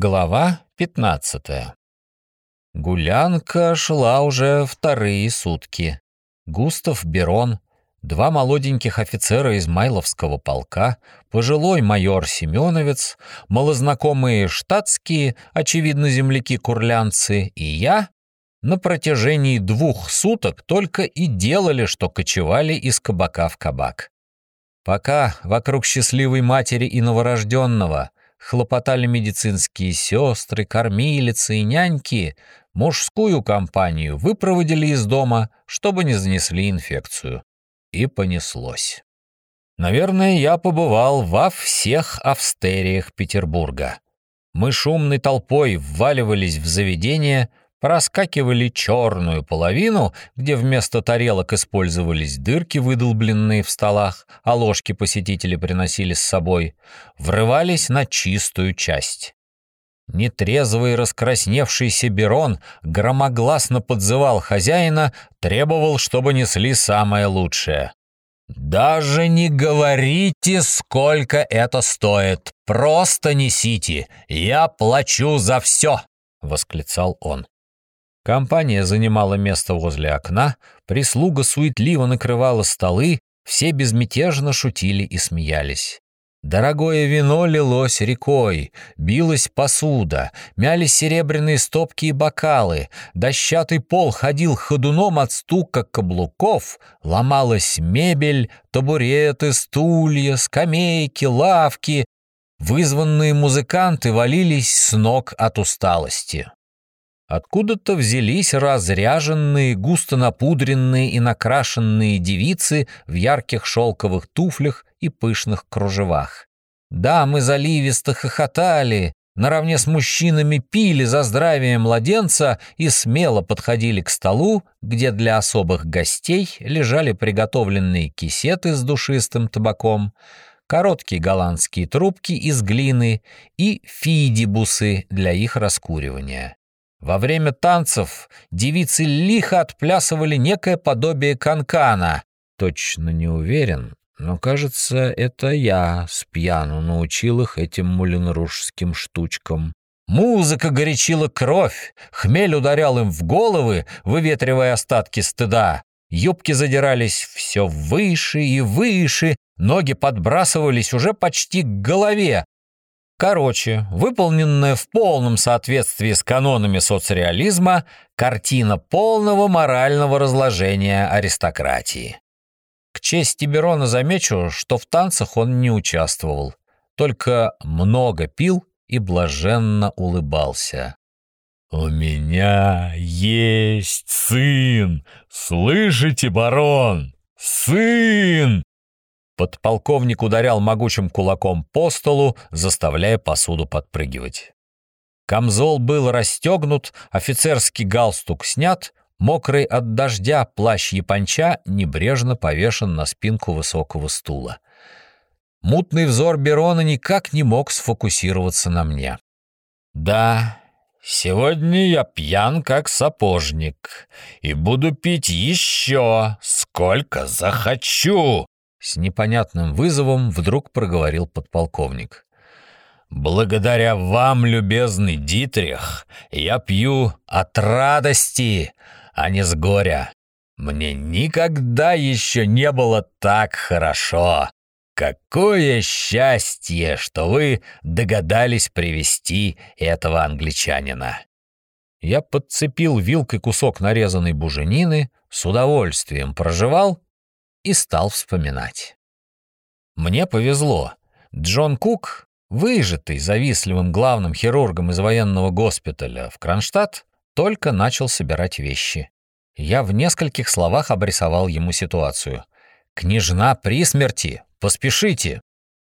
Глава 15 Гулянка шла уже вторые сутки. Густав Берон, два молоденьких офицера из Майловского полка, пожилой майор Семеновец, малознакомые штатские, очевидно, земляки-курлянцы и я на протяжении двух суток только и делали, что кочевали из кабака в кабак. Пока вокруг счастливой матери и новорожденного хлопотали медицинские сестры, кормилицы и няньки, мужскую компанию выпроводили из дома, чтобы не занесли инфекцию. И понеслось. Наверное, я побывал во всех австериях Петербурга. Мы шумной толпой вваливались в заведение, проскакивали черную половину, где вместо тарелок использовались дырки, выдолбленные в столах, а ложки посетители приносили с собой, врывались на чистую часть. Нетрезвый раскрасневшийся Берон громогласно подзывал хозяина, требовал, чтобы несли самое лучшее. «Даже не говорите, сколько это стоит, просто несите, я плачу за все!» — восклицал он. Компания занимала место возле окна, прислуга суетливо накрывала столы, все безмятежно шутили и смеялись. Дорогое вино лилось рекой, билась посуда, мялись серебряные стопки и бокалы, дощатый пол ходил ходуном от стука каблуков, ломалась мебель, табуреты, стулья, скамейки, лавки. Вызванные музыканты валились с ног от усталости. Откуда-то взялись разряженные, густо напудренные и накрашенные девицы в ярких шелковых туфлях и пышных кружевах. Да, мы заливисто хохотали, наравне с мужчинами пили за здравие младенца и смело подходили к столу, где для особых гостей лежали приготовленные кисеты с душистым табаком, короткие голландские трубки из глины и фидибусы для их раскуривания. Во время танцев девицы лихо отплясывали некое подобие канкана. Точно не уверен, но, кажется, это я с пьяну научил их этим мулинрушским штучкам. Музыка горячила кровь, хмель ударял им в головы, выветривая остатки стыда. Юбки задирались все выше и выше, ноги подбрасывались уже почти к голове, Короче, выполненная в полном соответствии с канонами соцреализма картина полного морального разложения аристократии. К чести Берона замечу, что в танцах он не участвовал, только много пил и блаженно улыбался. «У меня есть сын! Слышите, барон? Сын!» Подполковник ударял могучим кулаком по столу, заставляя посуду подпрыгивать. Камзол был расстегнут, офицерский галстук снят, мокрый от дождя плащ японча небрежно повешен на спинку высокого стула. Мутный взор Берона никак не мог сфокусироваться на мне. «Да, сегодня я пьян, как сапожник, и буду пить еще, сколько захочу!» С непонятным вызовом вдруг проговорил подполковник. «Благодаря вам, любезный Дитрих, я пью от радости, а не с горя. Мне никогда еще не было так хорошо. Какое счастье, что вы догадались привести этого англичанина!» Я подцепил вилкой кусок нарезанной буженины, с удовольствием прожевал и стал вспоминать. Мне повезло. Джон Кук, выжатый завистливым главным хирургом из военного госпиталя в Кронштадт, только начал собирать вещи. Я в нескольких словах обрисовал ему ситуацию. «Княжна при смерти! Поспешите!»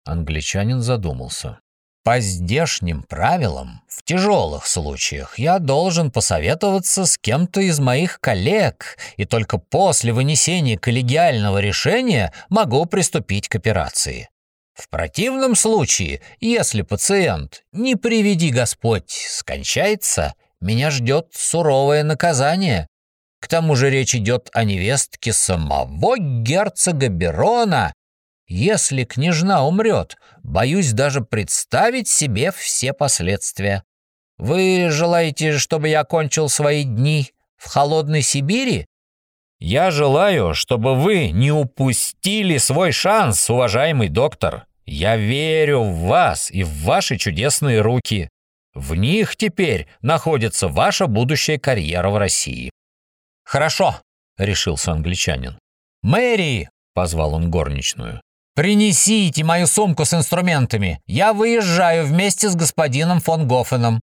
Англичанин задумался. По здешним правилам, в тяжелых случаях я должен посоветоваться с кем-то из моих коллег, и только после вынесения коллегиального решения могу приступить к операции. В противном случае, если пациент, не приведи Господь, скончается, меня ждет суровое наказание. К тому же речь идет о невестке самого герцога Берона, если княжна умрет, боюсь даже представить себе все последствия. Вы желаете, чтобы я кончил свои дни в холодной Сибири? Я желаю, чтобы вы не упустили свой шанс, уважаемый доктор. Я верю в вас и в ваши чудесные руки. В них теперь находится ваша будущая карьера в России. Хорошо, решился англичанин. Мэри, позвал он горничную. Принесите мою сумку с инструментами. Я выезжаю вместе с господином фон Гофеном.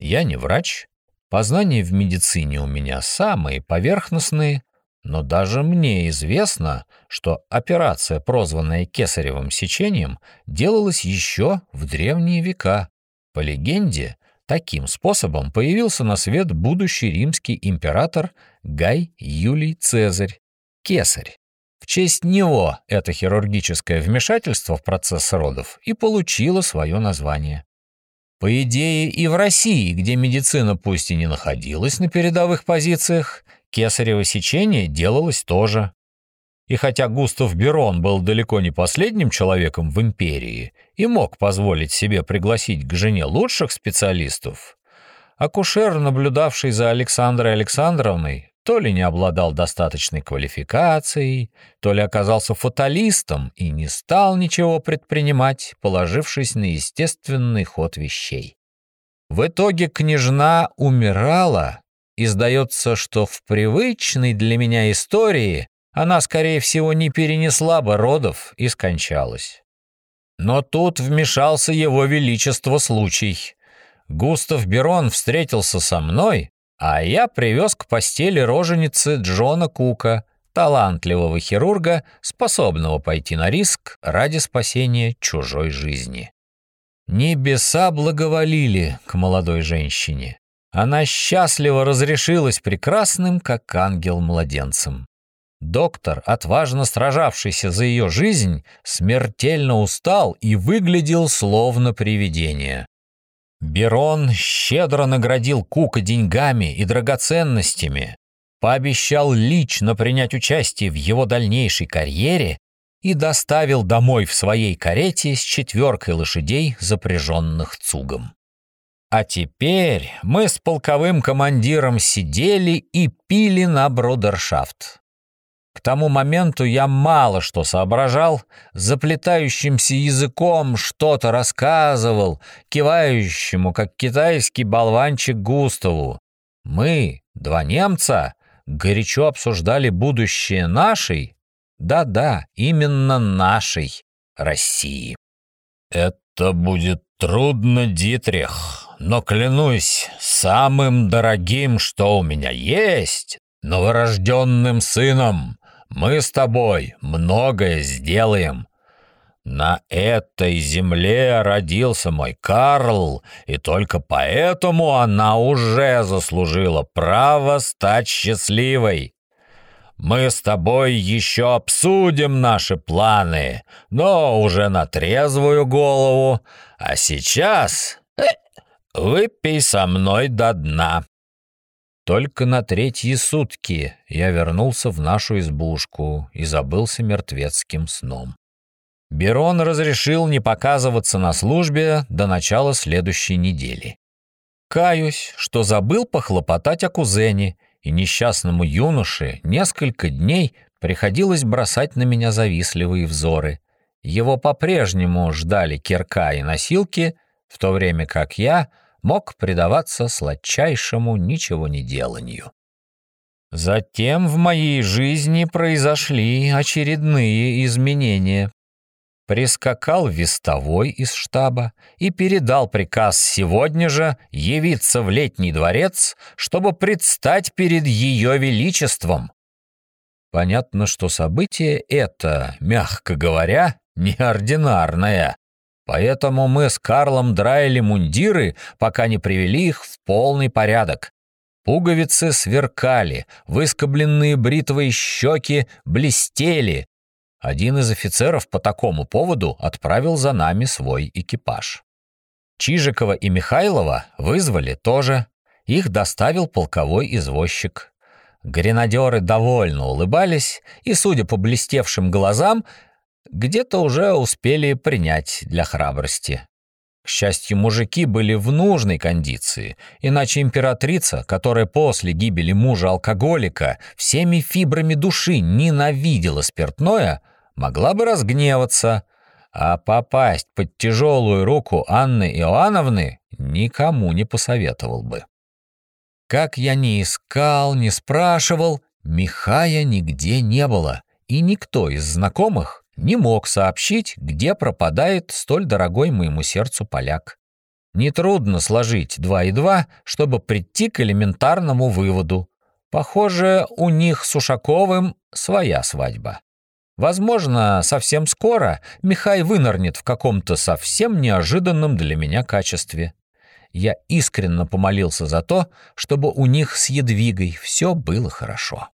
Я не врач. Познания в медицине у меня самые поверхностные, но даже мне известно, что операция, прозванная кесаревым сечением, делалась еще в древние века. По легенде, таким способом появился на свет будущий римский император Гай Юлий Цезарь, кесарь. В честь него это хирургическое вмешательство в процесс родов и получило свое название. По идее, и в России, где медицина пусть и не находилась на передовых позициях, кесарево сечение делалось тоже. И хотя Густав Берон был далеко не последним человеком в империи и мог позволить себе пригласить к жене лучших специалистов, акушер, наблюдавший за Александрой Александровной, то ли не обладал достаточной квалификацией, то ли оказался фаталистом и не стал ничего предпринимать, положившись на естественный ход вещей. В итоге княжна умирала, и сдается, что в привычной для меня истории она, скорее всего, не перенесла бы родов и скончалась. Но тут вмешался его величество случай. Густав Берон встретился со мной, а я привез к постели роженицы Джона Кука, талантливого хирурга, способного пойти на риск ради спасения чужой жизни. Небеса благоволили к молодой женщине. Она счастливо разрешилась прекрасным, как ангел-младенцем. Доктор, отважно сражавшийся за ее жизнь, смертельно устал и выглядел словно привидение. Берон щедро наградил Кука деньгами и драгоценностями, пообещал лично принять участие в его дальнейшей карьере и доставил домой в своей карете с четверкой лошадей, запряженных цугом. А теперь мы с полковым командиром сидели и пили на бродершафт. К тому моменту я мало что соображал, заплетающимся языком что-то рассказывал, кивающему, как китайский болванчик Густаву. Мы, два немца, горячо обсуждали будущее нашей, да-да, именно нашей России. «Это будет трудно, Дитрих, но клянусь, самым дорогим, что у меня есть, новорожденным сыном, мы с тобой многое сделаем. На этой земле родился мой Карл, и только поэтому она уже заслужила право стать счастливой. Мы с тобой еще обсудим наши планы, но уже на трезвую голову, а сейчас э, выпей со мной до дна. Только на третьи сутки я вернулся в нашу избушку и забылся мертвецким сном. Берон разрешил не показываться на службе до начала следующей недели. Каюсь, что забыл похлопотать о кузене, и несчастному юноше несколько дней приходилось бросать на меня завистливые взоры. Его по-прежнему ждали кирка и носилки, в то время как я — мог предаваться сладчайшему ничего не деланию. Затем в моей жизни произошли очередные изменения. Прискакал вестовой из штаба и передал приказ сегодня же явиться в летний дворец, чтобы предстать перед ее величеством. Понятно, что событие это, мягко говоря, неординарное. Поэтому мы с Карлом драили мундиры, пока не привели их в полный порядок. Пуговицы сверкали, выскобленные бритвой щеки блестели. Один из офицеров по такому поводу отправил за нами свой экипаж. Чижикова и Михайлова вызвали тоже. Их доставил полковой извозчик. Гренадеры довольно улыбались и, судя по блестевшим глазам, где-то уже успели принять для храбрости. К счастью, мужики были в нужной кондиции, иначе императрица, которая после гибели мужа-алкоголика всеми фибрами души ненавидела спиртное, могла бы разгневаться, а попасть под тяжелую руку Анны Иоанновны никому не посоветовал бы. Как я ни искал, ни спрашивал, Михая нигде не было, и никто из знакомых не мог сообщить, где пропадает столь дорогой моему сердцу поляк. Нетрудно сложить два и два, чтобы прийти к элементарному выводу. Похоже, у них с Ушаковым своя свадьба. Возможно, совсем скоро Михай вынырнет в каком-то совсем неожиданном для меня качестве. Я искренне помолился за то, чтобы у них с Едвигой все было хорошо.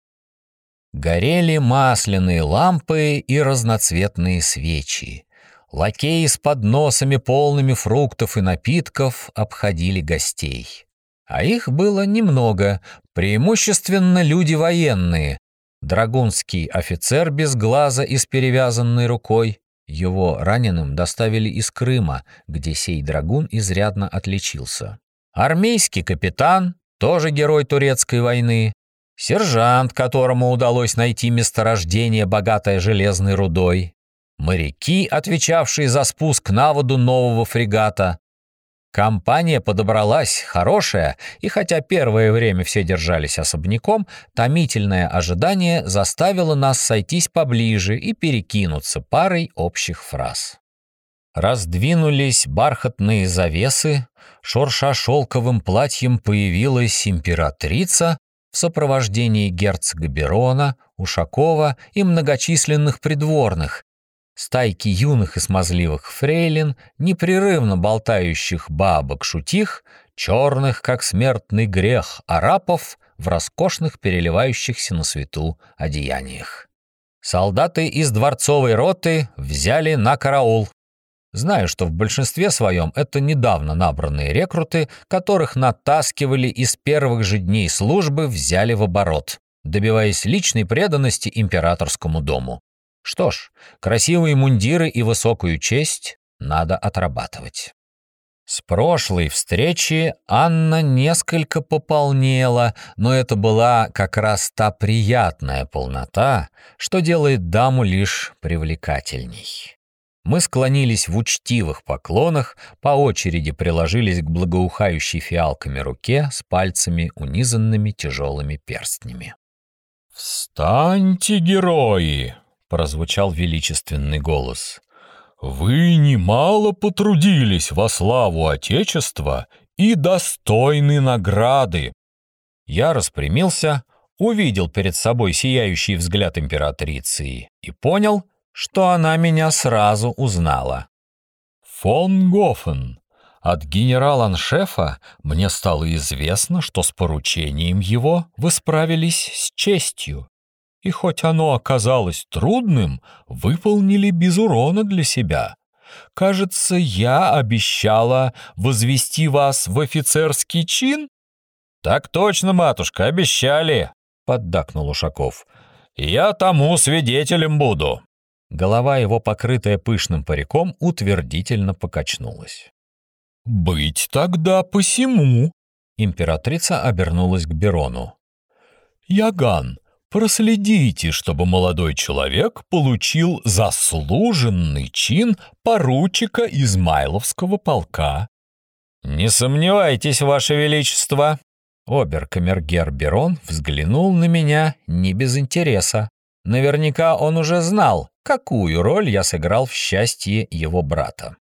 Горели масляные лампы и разноцветные свечи. Лакеи с подносами, полными фруктов и напитков, обходили гостей. А их было немного, преимущественно люди военные. Драгунский офицер без глаза и с перевязанной рукой. Его раненым доставили из Крыма, где сей драгун изрядно отличился. Армейский капитан, тоже герой турецкой войны, сержант, которому удалось найти месторождение, богатое железной рудой, моряки, отвечавшие за спуск на воду нового фрегата. Компания подобралась хорошая, и хотя первое время все держались особняком, томительное ожидание заставило нас сойтись поближе и перекинуться парой общих фраз. Раздвинулись бархатные завесы, шурша шелковым платьем появилась императрица, сопровождении герцога Берона, Ушакова и многочисленных придворных, стайки юных и смазливых фрейлин, непрерывно болтающих бабок-шутих, черных, как смертный грех, арапов в роскошных переливающихся на свету одеяниях. Солдаты из дворцовой роты взяли на караул, Знаю, что в большинстве своем это недавно набранные рекруты, которых натаскивали из первых же дней службы, взяли в оборот, добиваясь личной преданности императорскому дому. Что ж, красивые мундиры и высокую честь надо отрабатывать. С прошлой встречи Анна несколько пополнела, но это была как раз та приятная полнота, что делает даму лишь привлекательней. Мы склонились в учтивых поклонах, по очереди приложились к благоухающей фиалками руке с пальцами, унизанными тяжелыми перстнями. «Встаньте, герои!» — прозвучал величественный голос. «Вы немало потрудились во славу Отечества и достойны награды!» Я распрямился, увидел перед собой сияющий взгляд императрицы и понял — что она меня сразу узнала. «Фон Гофен, от генерала-аншефа мне стало известно, что с поручением его вы справились с честью, и хоть оно оказалось трудным, выполнили без урона для себя. Кажется, я обещала возвести вас в офицерский чин?» «Так точно, матушка, обещали», — поддакнул Ушаков. «Я тому свидетелем буду». Голова его, покрытая пышным париком, утвердительно покачнулась. «Быть тогда посему!» Императрица обернулась к Берону. «Яган, проследите, чтобы молодой человек получил заслуженный чин поручика Измайловского полка». «Не сомневайтесь, Ваше Величество!» Обер-камергер Берон взглянул на меня не без интереса. Наверняка он уже знал, какую роль я сыграл в счастье его брата.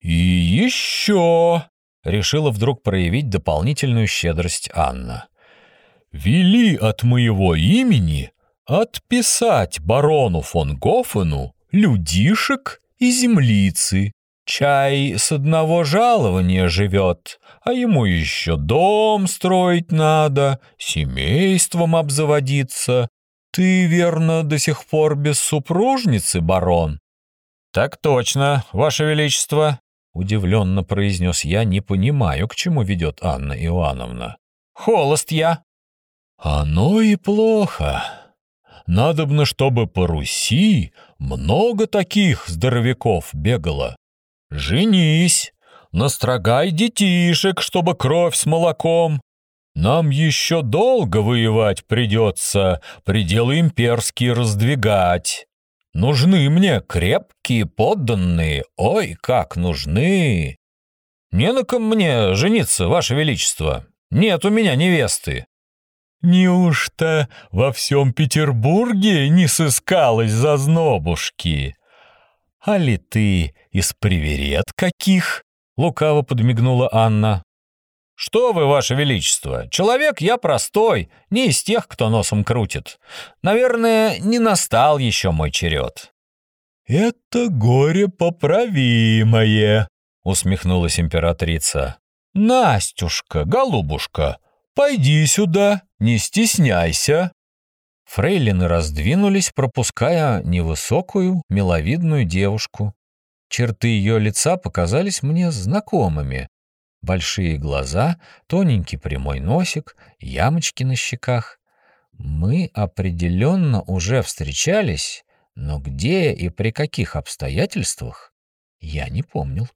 «И еще!» — решила вдруг проявить дополнительную щедрость Анна. «Вели от моего имени отписать барону фон Гофену людишек и землицы. Чай с одного жалования живет, а ему еще дом строить надо, семейством обзаводиться, «Ты, верно, до сих пор без супружницы, барон?» «Так точно, ваше величество», — удивленно произнес я, не понимаю, к чему ведет Анна Иоанновна. «Холост я». «Оно и плохо. Надобно, чтобы по Руси много таких здоровяков бегало. Женись, настрогай детишек, чтобы кровь с молоком. Нам еще долго воевать придется, пределы имперские раздвигать. Нужны мне крепкие подданные, ой, как нужны. Не на ком мне жениться, Ваше Величество. Нет у меня невесты. Неужто во всем Петербурге не сыскалось зазнобушки? А ли ты из приверет каких? Лукаво подмигнула Анна. «Что вы, ваше величество, человек я простой, не из тех, кто носом крутит. Наверное, не настал еще мой черед». «Это горе поправимое», — усмехнулась императрица. «Настюшка, голубушка, пойди сюда, не стесняйся». Фрейлины раздвинулись, пропуская невысокую, миловидную девушку. Черты ее лица показались мне знакомыми. Большие глаза, тоненький прямой носик, ямочки на щеках. Мы определенно уже встречались, но где и при каких обстоятельствах, я не помнил.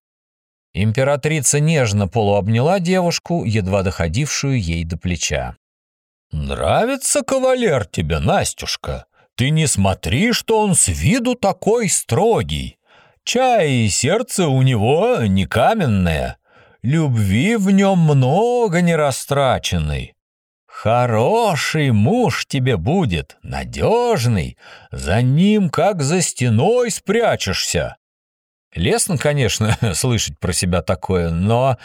Императрица нежно полуобняла девушку, едва доходившую ей до плеча. «Нравится кавалер тебе, Настюшка? Ты не смотри, что он с виду такой строгий. Чай и сердце у него не каменное. Любви в нем много не растраченной. Хороший муж тебе будет, надежный. За ним, как за стеной, спрячешься. Лестно, конечно, слышать про себя такое, но...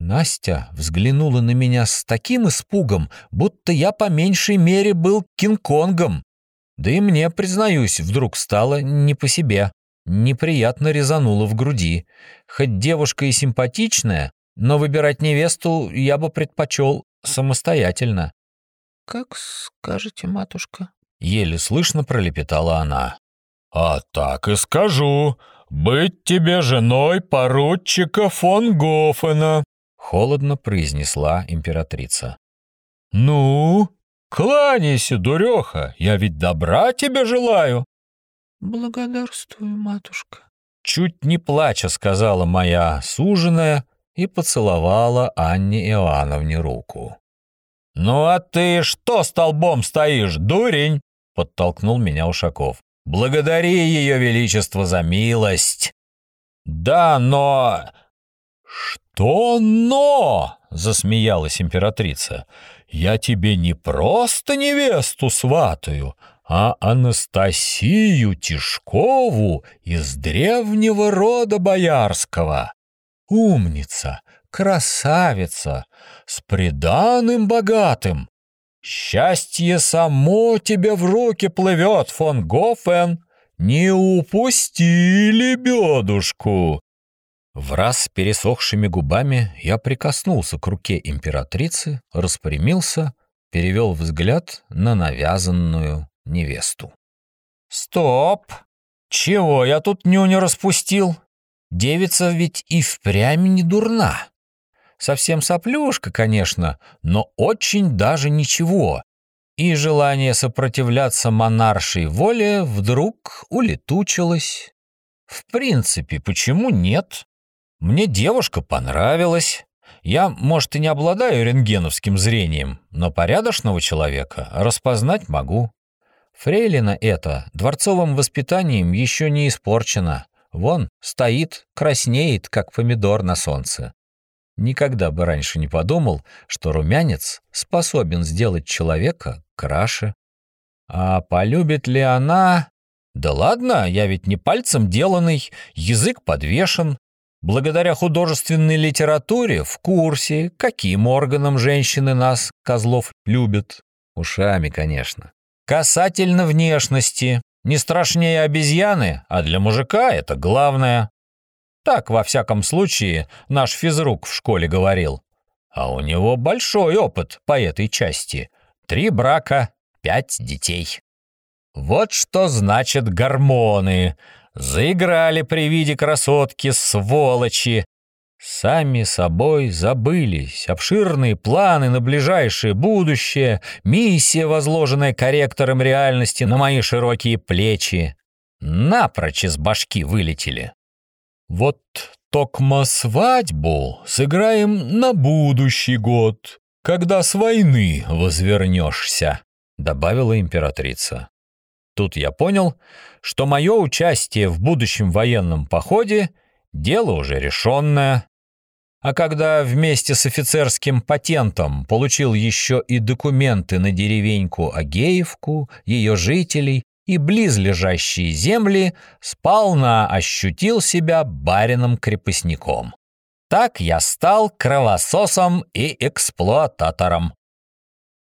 Настя взглянула на меня с таким испугом, будто я по меньшей мере был Кинг-Конгом. Да и мне, признаюсь, вдруг стало не по себе неприятно резануло в груди. Хоть девушка и симпатичная, но выбирать невесту я бы предпочел самостоятельно. «Как скажете, матушка?» — еле слышно пролепетала она. «А так и скажу. Быть тебе женой поручика фон Гофена», — холодно произнесла императрица. «Ну, кланяйся, дуреха, я ведь добра тебе желаю». «Благодарствую, матушка», — чуть не плача сказала моя суженая и поцеловала Анне Иоанновне руку. «Ну а ты что столбом стоишь, дурень?» — подтолкнул меня Ушаков. «Благодари ее величество за милость!» «Да, но...» «Что «но»?» — засмеялась императрица. «Я тебе не просто невесту сватаю, а Анастасию Тишкову из древнего рода боярского. Умница, красавица, с приданым богатым. Счастье само тебе в руки плывет, фон Гофен. Не упусти лебедушку. В раз пересохшими губами я прикоснулся к руке императрицы, распрямился, перевел взгляд на навязанную невесту. «Стоп! Чего я тут нюню распустил? Девица ведь и впрямь не дурна. Совсем соплюшка, конечно, но очень даже ничего. И желание сопротивляться монаршей воле вдруг улетучилось. В принципе, почему нет? Мне девушка понравилась. Я, может, и не обладаю рентгеновским зрением, но порядочного человека распознать могу. Фрейлина эта дворцовым воспитанием еще не испорчена. Вон, стоит, краснеет, как помидор на солнце. Никогда бы раньше не подумал, что румянец способен сделать человека краше. А полюбит ли она... Да ладно, я ведь не пальцем деланный, язык подвешен. Благодаря художественной литературе в курсе, каким органом женщины нас, козлов, любят. Ушами, конечно. Касательно внешности. Не страшнее обезьяны, а для мужика это главное. Так, во всяком случае, наш физрук в школе говорил. А у него большой опыт по этой части. Три брака, пять детей. Вот что значит гормоны. Заиграли при виде красотки, сволочи. Сами собой забылись обширные планы на ближайшее будущее, миссия, возложенная корректором реальности на мои широкие плечи. Напрочь из башки вылетели. Вот Токма свадьбу сыграем на будущий год, когда с войны возвернешься», — добавила императрица. Тут я понял, что мое участие в будущем военном походе — дело уже решенное. А когда вместе с офицерским патентом получил еще и документы на деревеньку Агеевку, ее жителей и близлежащие земли, сполна ощутил себя барином-крепостником. Так я стал кровососом и эксплуататором.